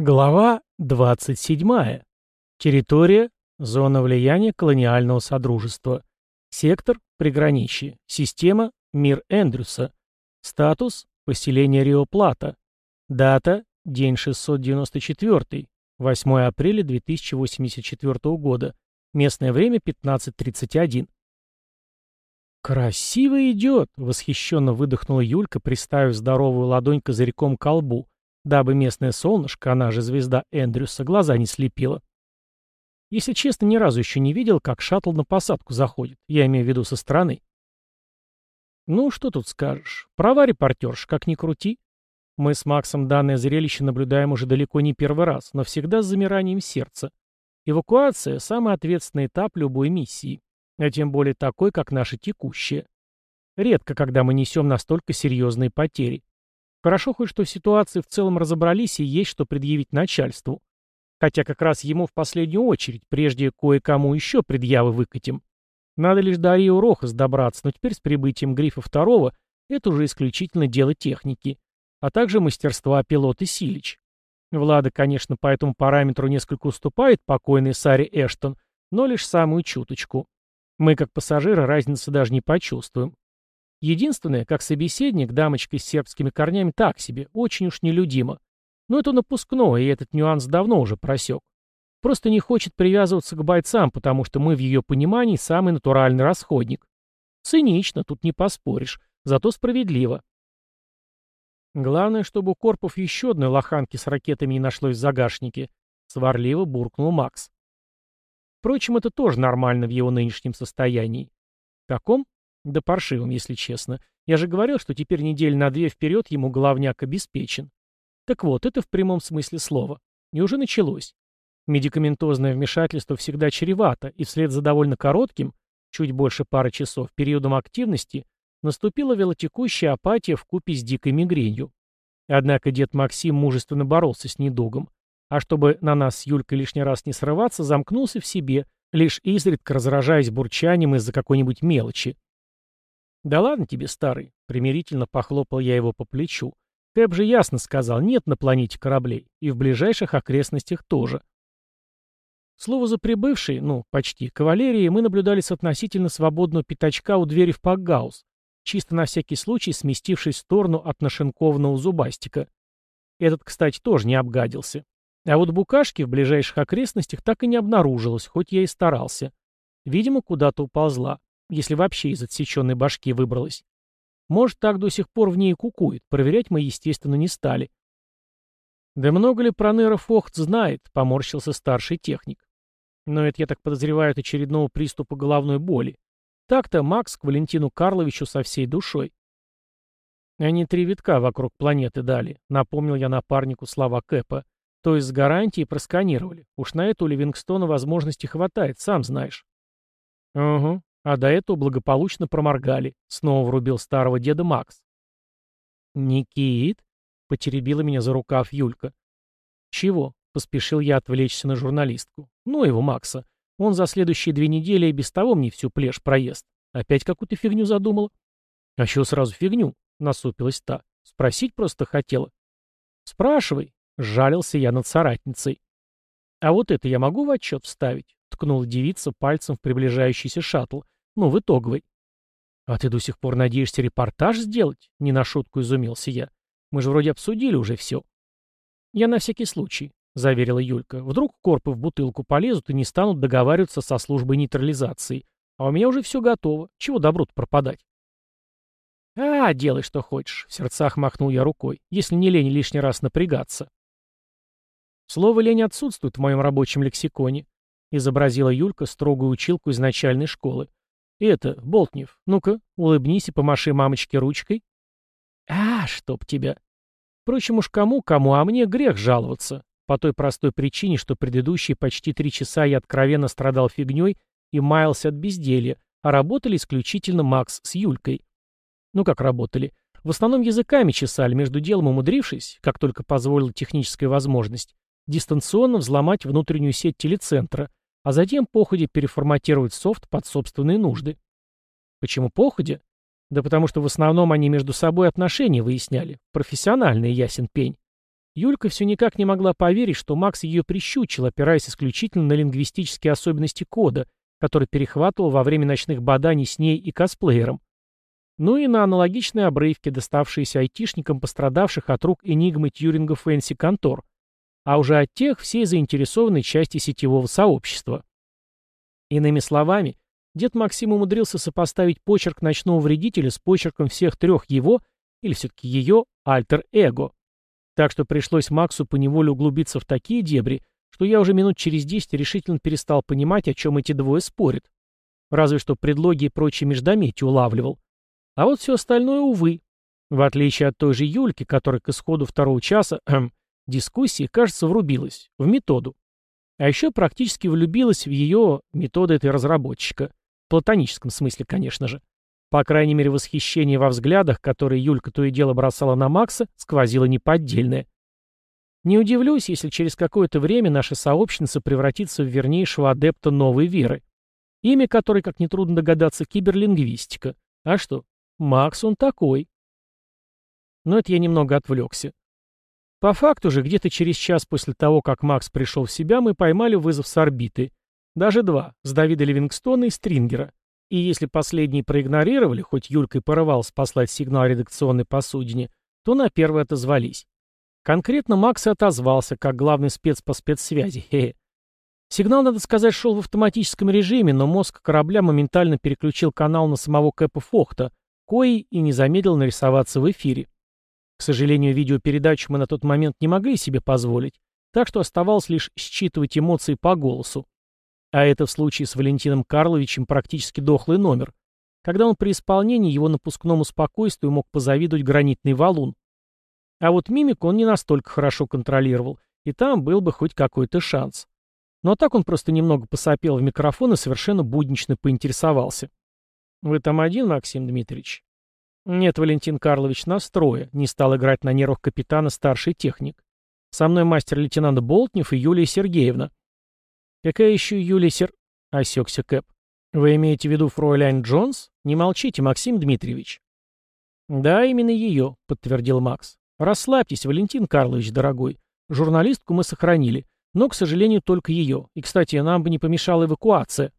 Глава 27. Территория. Зона влияния колониального содружества. Сектор. Приграничье. Система. Мир Эндрюса. Статус. Поселение Рио-Плата. Дата. День 694. 8 апреля 2084 года. Местное время 15.31. «Красиво идет!» — восхищенно выдохнула Юлька, приставив здоровую ладонь козырьком к колбу дабы местное солнышко, она же звезда Эндрюса, глаза не слепила. Если честно, ни разу еще не видел, как шаттл на посадку заходит, я имею в виду со стороны. Ну, что тут скажешь. Права, репортерш, как ни крути. Мы с Максом данное зрелище наблюдаем уже далеко не первый раз, но всегда с замиранием сердца. Эвакуация – самый ответственный этап любой миссии, а тем более такой, как наша текущая. Редко, когда мы несем настолько серьезные потери. Хорошо хоть что в ситуации в целом разобрались и есть что предъявить начальству. Хотя как раз ему в последнюю очередь, прежде кое-кому еще предъявы выкатим. Надо лишь до Рио Рохас добраться, но теперь с прибытием Грифа второго это уже исключительно дело техники, а также мастерства пилота Силич. Влада, конечно, по этому параметру несколько уступает покойной Саре Эштон, но лишь самую чуточку. Мы, как пассажиры, разницы даже не почувствуем. Единственное, как собеседник, дамочка с сербскими корнями так себе, очень уж нелюдимо. Но это напускное, и этот нюанс давно уже просек. Просто не хочет привязываться к бойцам, потому что мы в ее понимании самый натуральный расходник. Цинично, тут не поспоришь, зато справедливо. Главное, чтобы у Корпов еще одной лоханки с ракетами не нашлось в загашнике, сварливо буркнул Макс. Впрочем, это тоже нормально в его нынешнем состоянии. В каком? Да паршивым, если честно. Я же говорил, что теперь недель на две вперед ему главняк обеспечен. Так вот, это в прямом смысле слова. И уже началось. Медикаментозное вмешательство всегда чревато, и вслед за довольно коротким, чуть больше пары часов, периодом активности, наступила велотекущая апатия в купе с дикой мигренью. Однако дед Максим мужественно боролся с недугом, а чтобы на нас с Юлькой лишний раз не срываться, замкнулся в себе, лишь изредка разражаясь бурчанием из-за какой-нибудь мелочи. «Да ладно тебе, старый», — примирительно похлопал я его по плечу. «Кэп же ясно сказал, нет на планете кораблей, и в ближайших окрестностях тоже». Слово за прибывшей, ну, почти, кавалерии мы наблюдали с относительно свободного пятачка у двери в Пакгаус, чисто на всякий случай сместившись в сторону от нашинкованного зубастика. Этот, кстати, тоже не обгадился. А вот букашки в ближайших окрестностях так и не обнаружилось, хоть я и старался. Видимо, куда-то уползла если вообще из отсеченной башки выбралась. Может, так до сих пор в ней кукует, проверять мы, естественно, не стали. «Да много ли Проныра Фохт знает?» — поморщился старший техник. Но это, я так подозреваю, от очередного приступа головной боли. Так-то Макс к Валентину Карловичу со всей душой. Они три витка вокруг планеты дали, напомнил я напарнику слова Кэпа. То есть с гарантией просканировали. Уж на это у Ливингстона возможности хватает, сам знаешь. Угу, а до этого благополучно проморгали. Снова врубил старого деда Макс. «Никит?» — потеребила меня за рукав Юлька. «Чего?» — поспешил я отвлечься на журналистку. «Ну его, Макса. Он за следующие две недели и без того мне всю плешь проест. Опять какую-то фигню задумала?» «А чего сразу фигню?» — насупилась та. «Спросить просто хотела». «Спрашивай», — жалился я над соратницей. «А вот это я могу в отчет вставить?» — ткнула девица пальцем в приближающийся шаттл. Ну, в итоговой. «А ты до сих пор надеешься репортаж сделать?» — не на шутку изумился я. «Мы же вроде обсудили уже все». «Я на всякий случай», — заверила Юлька. «Вдруг корпы в бутылку полезут и не станут договариваться со службой нейтрализации. А у меня уже все готово. Чего добру-то пропадать?» «А, делай, что хочешь», — в сердцах махнул я рукой, если не лень лишний раз напрягаться. Слово «лень» отсутствует в моем рабочем лексиконе, — изобразила Юлька строгую училку из начальной школы. И это, Болтнев, ну-ка, улыбнись и помаши мамочке ручкой. А, чтоб тебя. Впрочем, уж кому-кому, а мне грех жаловаться. По той простой причине, что предыдущие почти три часа я откровенно страдал фигней и маялся от безделья, а работали исключительно Макс с Юлькой. Ну как работали? В основном языками чесали, между делом умудрившись, как только позволила техническая возможность, дистанционно взломать внутреннюю сеть телецентра, а затем походе переформатировать софт под собственные нужды. Почему походе? Да потому что в основном они между собой отношения выясняли, профессиональный ясен пень. Юлька все никак не могла поверить, что Макс ее прищучил, опираясь исключительно на лингвистические особенности кода, который перехватывал во время ночных баданий с ней и косплеером. Ну и на аналогичные обрывки, доставшиеся айтишникам, пострадавших от рук энигмы Тьюринга Фэнси Контор, а уже от тех всей заинтересованной части сетевого сообщества. Иными словами, дед Максим умудрился сопоставить почерк ночного вредителя с почерком всех трех его, или все-таки ее, альтер-эго. Так что пришлось Максу поневоле углубиться в такие дебри, что я уже минут через десять решительно перестал понимать, о чем эти двое спорят. Разве что предлоги и прочие междометия улавливал. А вот все остальное, увы. В отличие от той же Юльки, которая к исходу второго часа эм, дискуссии, кажется, врубилась в методу. А еще практически влюбилась в ее методы этой разработчика. В платоническом смысле, конечно же. По крайней мере, восхищение во взглядах, которые Юлька то и дело бросала на Макса, сквозило неподдельное. Не удивлюсь, если через какое-то время наша сообщница превратится в вернейшего адепта новой веры. Имя которой, как нетрудно догадаться, киберлингвистика. А что? Макс он такой. Но это я немного отвлекся. По факту же, где-то через час после того, как Макс пришел в себя, мы поймали вызов с орбиты. Даже два, с Давида Ливингстона и Стрингера. И если последние проигнорировали, хоть Юлька и порывался послать сигнал редакционной посудине, то на первый отозвались. Конкретно Макс и отозвался, как главный спец по спецсвязи. Хе -хе. Сигнал, надо сказать, шел в автоматическом режиме, но мозг корабля моментально переключил канал на самого Кэпа Фохта, кои и не замедлил нарисоваться в эфире. К сожалению, видеопередачу мы на тот момент не могли себе позволить, так что оставалось лишь считывать эмоции по голосу. А это в случае с Валентином Карловичем практически дохлый номер, когда он при исполнении его напускному спокойствию мог позавидовать гранитный валун. А вот мимику он не настолько хорошо контролировал, и там был бы хоть какой-то шанс. Но так он просто немного посопел в микрофон и совершенно буднично поинтересовался. «Вы там один, Максим Дмитриевич?» «Нет, Валентин Карлович, нас трое», — не стал играть на нервах капитана старший техник. «Со мной мастер-лейтенант Болтнев и Юлия Сергеевна». «Какая еще Юлия Сер...» — осекся Кэп. «Вы имеете в виду фройляйн Джонс? Не молчите, Максим Дмитриевич». «Да, именно ее», — подтвердил Макс. «Расслабьтесь, Валентин Карлович, дорогой. Журналистку мы сохранили, но, к сожалению, только ее. И, кстати, нам бы не помешала эвакуация».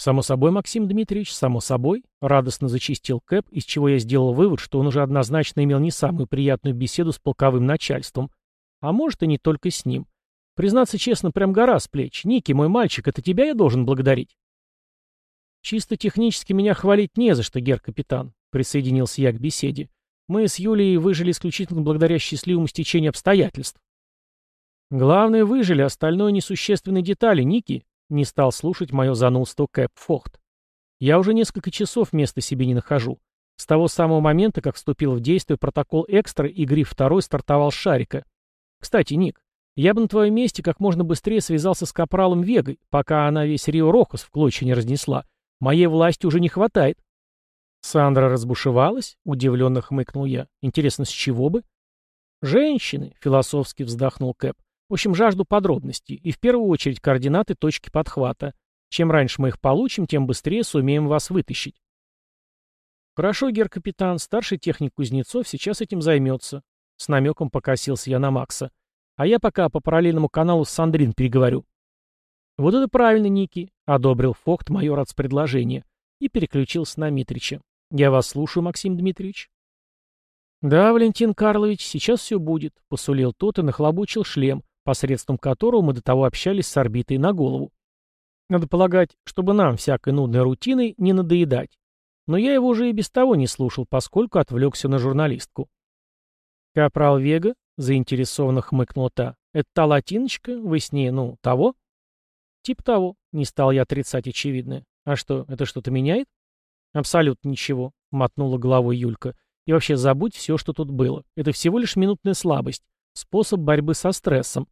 «Само собой, Максим Дмитриевич, само собой», — радостно зачистил Кэп, из чего я сделал вывод, что он уже однозначно имел не самую приятную беседу с полковым начальством. А может, и не только с ним. Признаться честно, прям гора с плеч. Ники, мой мальчик, это тебя я должен благодарить. Чисто технически меня хвалить не за что, гер-капитан, присоединился я к беседе. Мы с Юлией выжили исключительно благодаря счастливому стечению обстоятельств. Главное, выжили, остальное несущественные детали, Ники, не стал слушать мое занудство Кэп Фохт. Я уже несколько часов места себе не нахожу. С того самого момента, как вступил в действие протокол экстра и Гриф 2 стартовал с шарика. Кстати, Ник, я бы на твоем месте как можно быстрее связался с Капралом Вегой, пока она весь Рио Рохас в клочья не разнесла. Моей власти уже не хватает. Сандра разбушевалась? Удивленно хмыкнул я. Интересно, с чего бы? Женщины, философски вздохнул Кэп. В общем, жажду подробностей. И в первую очередь координаты точки подхвата. Чем раньше мы их получим, тем быстрее сумеем вас вытащить. Хорошо, гер-капитан, старший техник Кузнецов сейчас этим займется. С намеком покосился я на Макса. А я пока по параллельному каналу с Сандрин переговорю. Вот это правильно, Ники, одобрил Фокт майор от предложения и переключился на Митрича. Я вас слушаю, Максим Дмитриевич. Да, Валентин Карлович, сейчас все будет, посулил тот и нахлобучил шлем, посредством которого мы до того общались с орбитой на голову. Надо полагать, чтобы нам всякой нудной рутиной не надоедать. Но я его уже и без того не слушал, поскольку отвлекся на журналистку. Капрал Вега Заинтересованно хмыкнула та. «Это та латиночка? Вы с ней, ну, того?» «Тип того», — не стал я отрицать очевидное. «А что, это что-то меняет?» «Абсолютно ничего», — мотнула головой Юлька. «И вообще забудь все, что тут было. Это всего лишь минутная слабость. Способ борьбы со стрессом».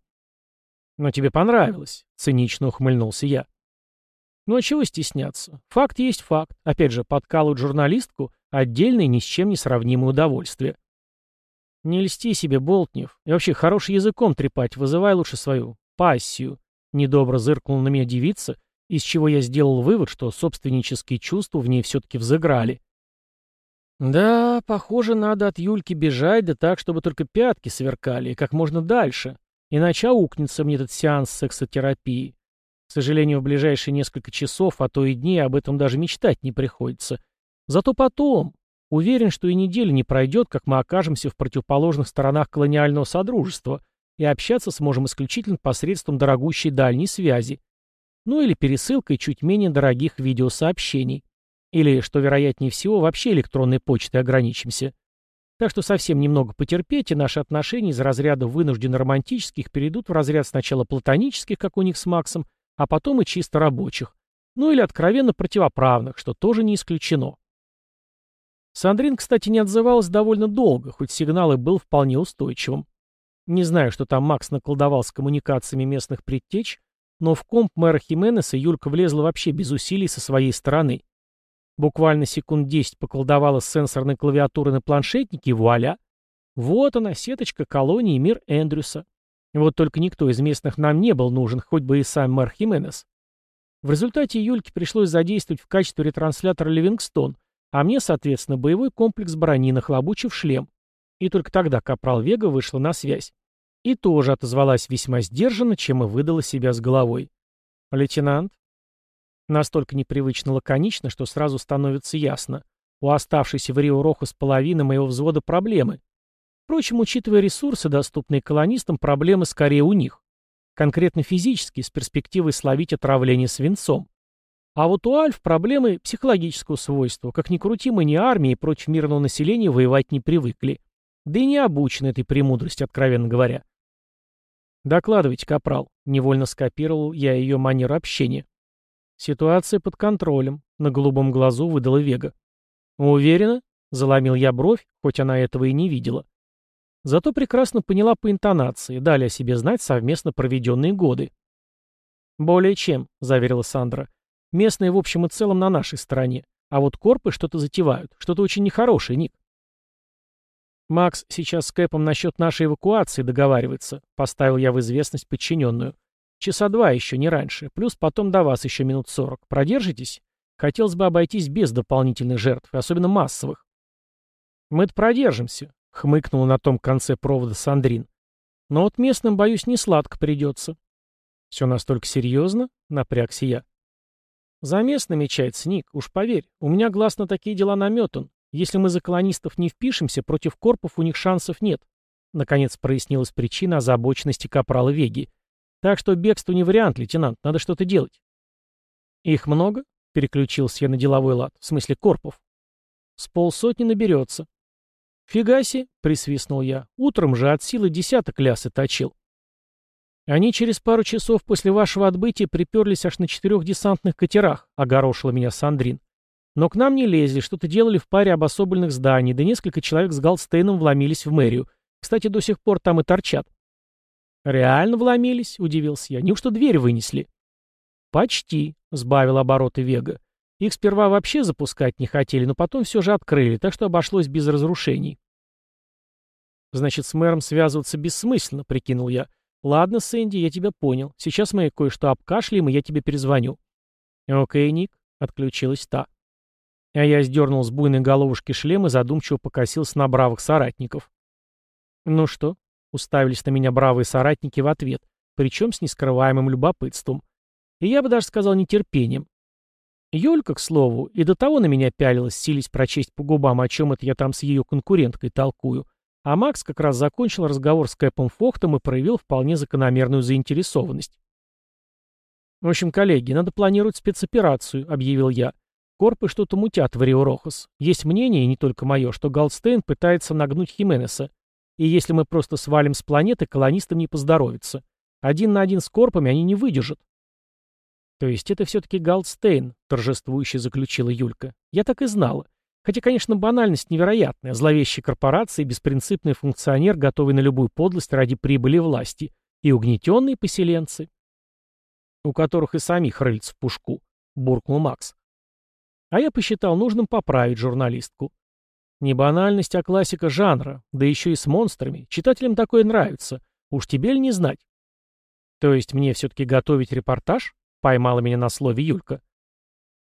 «Но тебе понравилось», — цинично ухмыльнулся я. «Ну а чего стесняться? Факт есть факт. Опять же, подкалывать журналистку — отдельное ни с чем не сравнимое удовольствие». Не льсти себе, Болтнев. И вообще, хороший языком трепать, вызывай лучше свою пассию. Недобро зыркнула на меня девица, из чего я сделал вывод, что собственнические чувства в ней все-таки взыграли. Да, похоже, надо от Юльки бежать, да так, чтобы только пятки сверкали, и как можно дальше. Иначе аукнется мне этот сеанс сексотерапии. К сожалению, в ближайшие несколько часов, а то и дней об этом даже мечтать не приходится. Зато потом, уверен, что и неделя не пройдет, как мы окажемся в противоположных сторонах колониального содружества и общаться сможем исключительно посредством дорогущей дальней связи. Ну или пересылкой чуть менее дорогих видеосообщений. Или, что вероятнее всего, вообще электронной почтой ограничимся. Так что совсем немного потерпеть, и наши отношения из разряда вынужденно романтических перейдут в разряд сначала платонических, как у них с Максом, а потом и чисто рабочих. Ну или откровенно противоправных, что тоже не исключено. Сандрин, кстати, не отзывалась довольно долго, хоть сигнал и был вполне устойчивым. Не знаю, что там Макс наколдовал с коммуникациями местных предтеч, но в комп мэра Хименеса Юлька влезла вообще без усилий со своей стороны. Буквально секунд 10 поколдовала с сенсорной клавиатуры на планшетнике, и вуаля! Вот она, сеточка колонии мир Эндрюса. Вот только никто из местных нам не был нужен, хоть бы и сам мэр Хименес. В результате Юльке пришлось задействовать в качестве ретранслятора Ливингстон, а мне, соответственно, боевой комплекс брони, нахлобучив шлем. И только тогда Капрал Вега вышла на связь. И тоже отозвалась весьма сдержанно, чем и выдала себя с головой. «Лейтенант, Настолько непривычно лаконично, что сразу становится ясно. У оставшейся в Рио Рохас половины моего взвода проблемы. Впрочем, учитывая ресурсы, доступные колонистам, проблемы скорее у них. Конкретно физически, с перспективой словить отравление свинцом. А вот у Альф проблемы психологического свойства. Как ни крути, мы ни армии против мирного населения воевать не привыкли. Да и не обучены этой премудрости, откровенно говоря. «Докладывайте, капрал», — невольно скопировал я ее манеру общения. «Ситуация под контролем», — на голубом глазу выдала Вега. «Уверена?» — заломил я бровь, хоть она этого и не видела. Зато прекрасно поняла по интонации, дали о себе знать совместно проведенные годы. «Более чем», — заверила Сандра. «Местные в общем и целом на нашей стороне, а вот корпы что-то затевают, что-то очень нехорошее, Ник». «Макс сейчас с Кэпом насчет нашей эвакуации договаривается», — поставил я в известность подчиненную. Часа два еще, не раньше. Плюс потом до вас еще минут сорок. Продержитесь? Хотелось бы обойтись без дополнительных жертв, особенно массовых. Мы-то продержимся, хмыкнул на том конце провода Сандрин. Но вот местным, боюсь, не сладко придется. Все настолько серьезно? Напрягся я. За местными чается, Ник, уж поверь. У меня глаз на такие дела наметан. Если мы за колонистов не впишемся, против корпов у них шансов нет. Наконец прояснилась причина озабоченности капрала Веги. Так что бегство не вариант, лейтенант, надо что-то делать. Их много? Переключился я на деловой лад. В смысле корпов. С полсотни наберется. Фигаси, присвистнул я. Утром же от силы десяток лясы точил. Они через пару часов после вашего отбытия приперлись аж на четырех десантных катерах, огорошила меня Сандрин. Но к нам не лезли, что-то делали в паре обособленных зданий, да несколько человек с Галстейном вломились в мэрию. Кстати, до сих пор там и торчат. «Реально вломились?» — удивился я. «Неужто дверь вынесли?» «Почти», — сбавил обороты Вега. «Их сперва вообще запускать не хотели, но потом все же открыли, так что обошлось без разрушений». «Значит, с мэром связываться бессмысленно», — прикинул я. «Ладно, Сэнди, я тебя понял. Сейчас мы кое-что обкашляем, и я тебе перезвоню». «Окей, Ник», — отключилась та. А я сдернул с буйной головушки шлем и задумчиво покосился на бравых соратников. «Ну что, Уставились на меня бравые соратники в ответ, причем с нескрываемым любопытством. И я бы даже сказал нетерпением. Юлька, к слову, и до того на меня пялилась, сились прочесть по губам, о чем это я там с ее конкуренткой толкую. А Макс как раз закончил разговор с Кэпом Фохтом и проявил вполне закономерную заинтересованность. «В общем, коллеги, надо планировать спецоперацию», — объявил я. Корпы что-то мутят в Рио Рохас. Есть мнение, и не только мое, что Галстейн пытается нагнуть Хименеса. И если мы просто свалим с планеты, колонистам не поздоровится. Один на один с корпами они не выдержат. То есть это все-таки Галдстейн, торжествующе заключила Юлька. Я так и знала. Хотя, конечно, банальность невероятная. Зловещая корпорация и беспринципный функционер, готовый на любую подлость ради прибыли власти. И угнетенные поселенцы. У которых и самих рыльц в пушку, буркнул Макс. А я посчитал нужным поправить журналистку. Не банальность, а классика жанра, да еще и с монстрами. Читателям такое нравится. Уж тебе ли не знать? То есть мне все-таки готовить репортаж? Поймала меня на слове Юлька.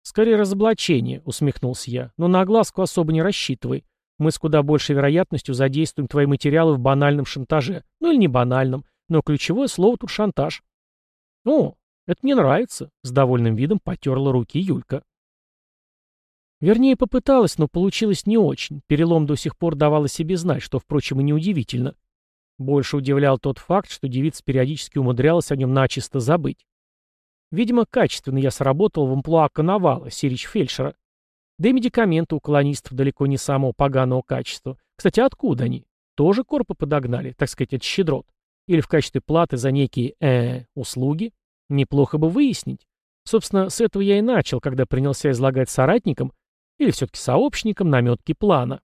«Скорее разоблачение», — усмехнулся я, — «но на огласку особо не рассчитывай. Мы с куда большей вероятностью задействуем твои материалы в банальном шантаже. Ну или не банальном, но ключевое слово тут шантаж». «О, это мне нравится», — с довольным видом потерла руки Юлька. Вернее, попыталась, но получилось не очень. Перелом до сих пор давал о себе знать, что, впрочем, и неудивительно. Больше удивлял тот факт, что девица периодически умудрялась о нем начисто забыть. Видимо, качественно я сработал в амплуа коновала, сирич фельдшера. Да и медикаменты у колонистов далеко не самого поганого качества. Кстати, откуда они? Тоже корпы подогнали, так сказать, от щедрот? Или в качестве платы за некие, э, услуги? Неплохо бы выяснить. Собственно, с этого я и начал, когда принялся излагать соратникам, или все-таки сообщникам, наметки плана.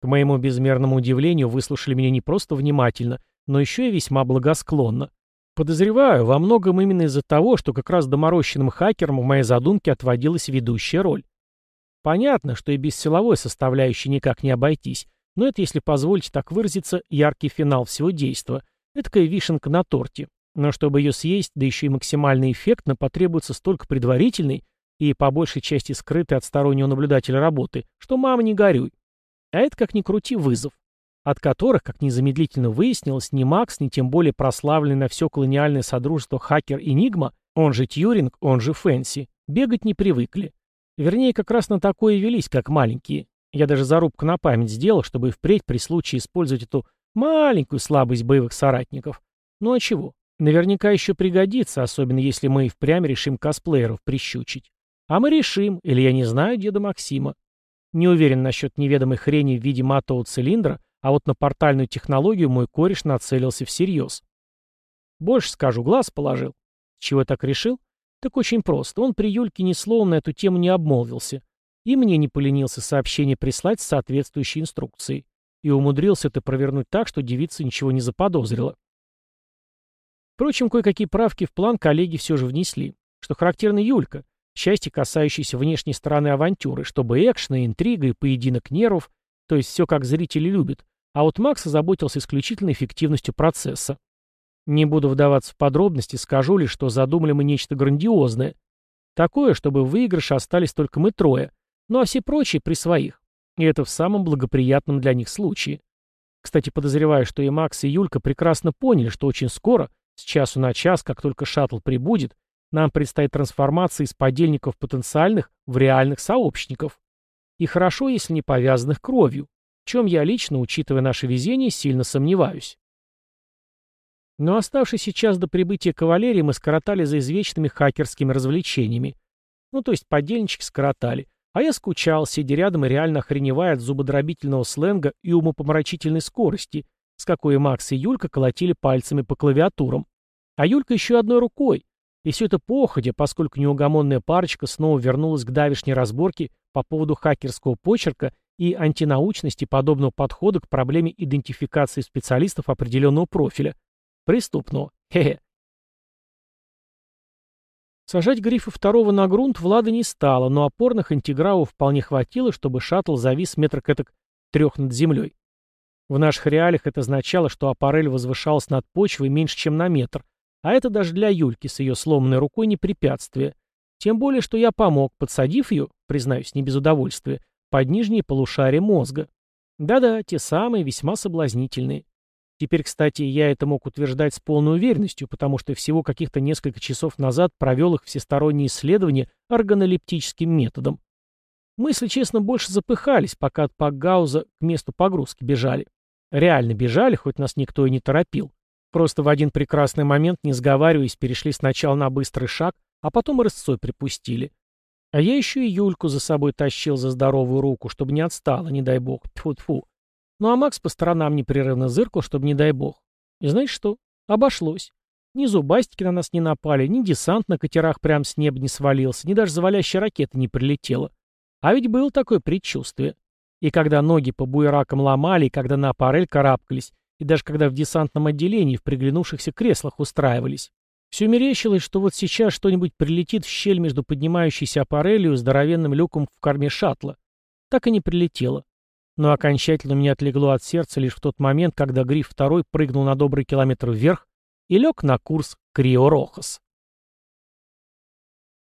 К моему безмерному удивлению, выслушали меня не просто внимательно, но еще и весьма благосклонно. Подозреваю, во многом именно из-за того, что как раз доморощенным хакерам в моей задумке отводилась ведущая роль. Понятно, что и без силовой составляющей никак не обойтись, но это, если позволить так выразиться, яркий финал всего действа. Этакая вишенка на торте. Но чтобы ее съесть, да еще и максимально эффектно, потребуется столько предварительной и по большей части скрытой от стороннего наблюдателя работы, что мама не горюй. А это, как ни крути, вызов от которых, как незамедлительно выяснилось, ни Макс, ни тем более прославленный на все колониальное содружество хакер Энигма, он же Тьюринг, он же Фэнси, бегать не привыкли. Вернее, как раз на такое и велись, как маленькие. Я даже зарубку на память сделал, чтобы впредь при случае использовать эту маленькую слабость боевых соратников. Ну а чего? Наверняка еще пригодится, особенно если мы и впрямь решим косплееров прищучить. А мы решим, или я не знаю деда Максима. Не уверен насчет неведомой хрени в виде матового цилиндра, а вот на портальную технологию мой кореш нацелился всерьез. Больше скажу, глаз положил. Чего так решил? Так очень просто. Он при Юльке ни словом на эту тему не обмолвился. И мне не поленился сообщение прислать с соответствующей инструкцией. И умудрился это провернуть так, что девица ничего не заподозрила. Впрочем, кое-какие правки в план коллеги все же внесли. Что характерно Юлька, части, касающиеся внешней стороны авантюры, чтобы экшена, интрига и поединок нервов, то есть все как зрители любят, а вот Макс озаботился исключительно эффективностью процесса. Не буду вдаваться в подробности, скажу лишь, что задумали мы нечто грандиозное. Такое, чтобы в выигрыше остались только мы трое, ну а все прочие при своих. И это в самом благоприятном для них случае. Кстати, подозреваю, что и Макс, и Юлька прекрасно поняли, что очень скоро, с часу на час, как только шаттл прибудет, нам предстоит трансформация из подельников потенциальных в реальных сообщников. И хорошо, если не повязанных кровью в чем я лично, учитывая наше везение, сильно сомневаюсь. Но оставшись сейчас до прибытия кавалерии, мы скоротали за извечными хакерскими развлечениями. Ну, то есть подельнички скоротали. А я скучал, сидя рядом и реально охреневая от зубодробительного сленга и умопомрачительной скорости, с какой Макс и Юлька колотили пальцами по клавиатурам. А Юлька еще одной рукой. И все это походя, поскольку неугомонная парочка снова вернулась к давешней разборке по поводу хакерского почерка и антинаучности подобного подхода к проблеме идентификации специалистов определенного профиля. Преступного. Хе-хе. Сажать грифа второго на грунт Влада не стало, но опорных интегравов вполне хватило, чтобы шаттл завис метр кэток трех над землей. В наших реалиях это означало, что аппарель возвышался над почвой меньше, чем на метр, а это даже для Юльки с ее сломанной рукой не препятствие. Тем более, что я помог, подсадив ее, признаюсь, не без удовольствия, под нижние полушария мозга. Да-да, те самые, весьма соблазнительные. Теперь, кстати, я это мог утверждать с полной уверенностью, потому что всего каких-то несколько часов назад провел их всесторонние исследования органолептическим методом. Мы, если честно, больше запыхались, пока от Пакгауза к месту погрузки бежали. Реально бежали, хоть нас никто и не торопил. Просто в один прекрасный момент, не сговариваясь, перешли сначала на быстрый шаг, а потом рысцой припустили. А я еще и Юльку за собой тащил за здоровую руку, чтобы не отстала, не дай бог. Тьфу-тьфу. Ну а Макс по сторонам непрерывно зыркал, чтобы не дай бог. И знаешь что? Обошлось. Ни зубастики на нас не напали, ни десант на катерах прям с неба не свалился, ни даже завалящая ракета не прилетела. А ведь было такое предчувствие. И когда ноги по буеракам ломали, и когда на аппарель карабкались, и даже когда в десантном отделении в приглянувшихся креслах устраивались. Все мерещилось, что вот сейчас что-нибудь прилетит в щель между поднимающейся аппарелью и здоровенным люком в корме шаттла. Так и не прилетело. Но окончательно меня отлегло от сердца лишь в тот момент, когда Гриф второй прыгнул на добрый километр вверх и лег на курс Крио-Рохас.